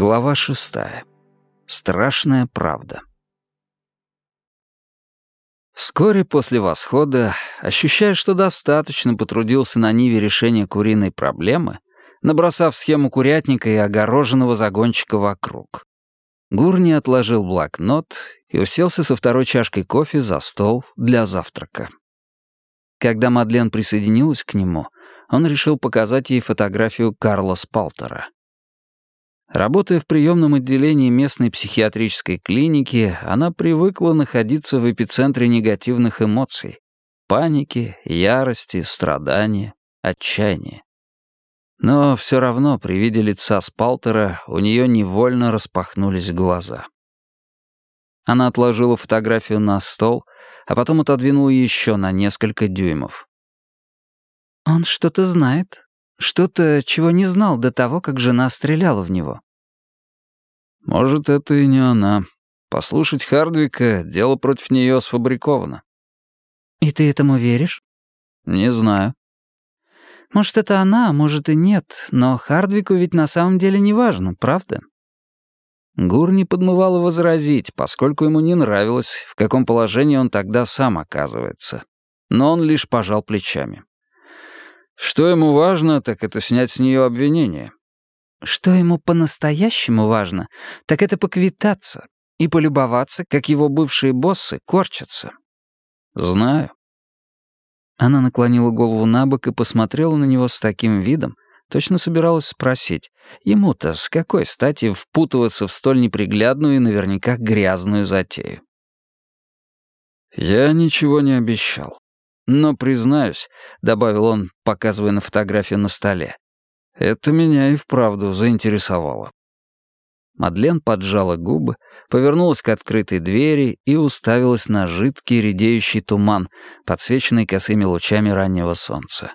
Глава шестая. Страшная правда. Вскоре после восхода, ощущая, что достаточно потрудился на ниве решения куриной проблемы, набросав схему курятника и огороженного загончика вокруг, Гурни отложил блокнот и уселся со второй чашкой кофе за стол для завтрака. Когда Мадлен присоединилась к нему, он решил показать ей фотографию Карла Спалтера. Работая в приемном отделении местной психиатрической клиники, она привыкла находиться в эпицентре негативных эмоций — паники, ярости, страдания, отчаяния. Но все равно при виде лица Спалтера у нее невольно распахнулись глаза. Она отложила фотографию на стол, а потом отодвинула еще на несколько дюймов. «Он что-то знает», что-то, чего не знал до того, как жена стреляла в него. Может, это и не она. Послушать Хардвика — дело против нее сфабриковано. И ты этому веришь? Не знаю. Может, это она, а может и нет, но Хардвику ведь на самом деле не важно, правда? Гур не подмывало возразить, поскольку ему не нравилось, в каком положении он тогда сам оказывается. Но он лишь пожал плечами. Что ему важно, так это снять с нее обвинение. Что ему по-настоящему важно, так это поквитаться и полюбоваться, как его бывшие боссы корчатся. Знаю. Она наклонила голову на бок и посмотрела на него с таким видом, точно собиралась спросить, ему-то с какой стати впутываться в столь неприглядную и наверняка грязную затею. «Я ничего не обещал. Но, признаюсь, — добавил он, показывая на фотографию на столе, — это меня и вправду заинтересовало. Мадлен поджала губы, повернулась к открытой двери и уставилась на жидкий редеющий туман, подсвеченный косыми лучами раннего солнца.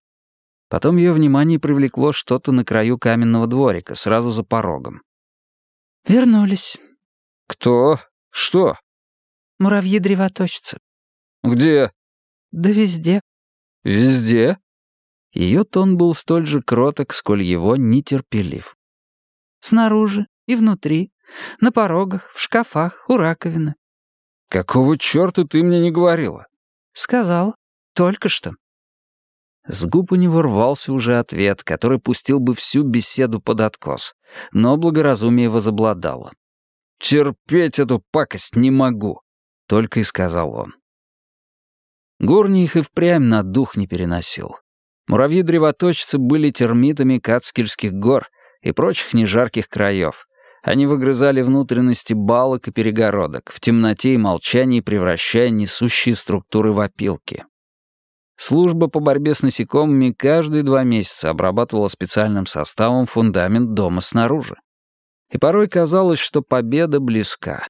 Потом ее внимание привлекло что-то на краю каменного дворика, сразу за порогом. «Вернулись». «Кто? Что?» «Муравьи-древоточцы». «Где?» «Да везде». «Везде?» Ее тон был столь же кроток, сколь его нетерпелив. «Снаружи и внутри, на порогах, в шкафах, у раковины». «Какого черта ты мне не говорила?» «Сказала. Только что». С губ у него рвался уже ответ, который пустил бы всю беседу под откос, но благоразумие возобладало. «Терпеть эту пакость не могу», — только и сказал он. Горни их и впрямь на дух не переносил. Муравьи-древоточцы были термитами Кацкельских гор и прочих нежарких краев. Они выгрызали внутренности балок и перегородок, в темноте и молчании превращая несущие структуры в опилки. Служба по борьбе с насекомыми каждые два месяца обрабатывала специальным составом фундамент дома снаружи. И порой казалось, что победа близка.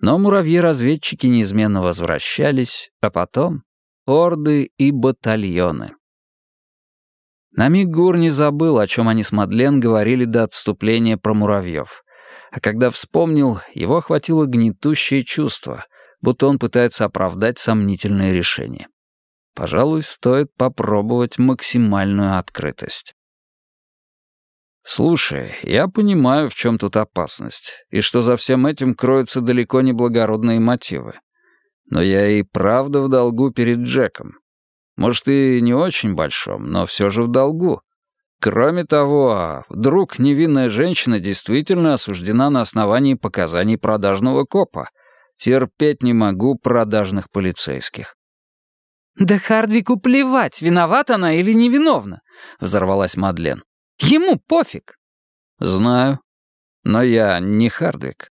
Но муравьи-разведчики неизменно возвращались, а потом орды и батальоны. На миг Гур не забыл, о чем они с Мадлен говорили до отступления про муравьев. А когда вспомнил, его охватило гнетущее чувство, будто он пытается оправдать сомнительное решение. Пожалуй, стоит попробовать максимальную открытость. «Слушай, я понимаю, в чем тут опасность, и что за всем этим кроются далеко не благородные мотивы. Но я и правда в долгу перед Джеком. Может, и не очень большом, но все же в долгу. Кроме того, а вдруг невинная женщина действительно осуждена на основании показаний продажного копа. Терпеть не могу продажных полицейских. «Да Хардвику плевать, виновата она или невиновна», — взорвалась Мадлен. «Ему пофиг». «Знаю. Но я не Хардвик.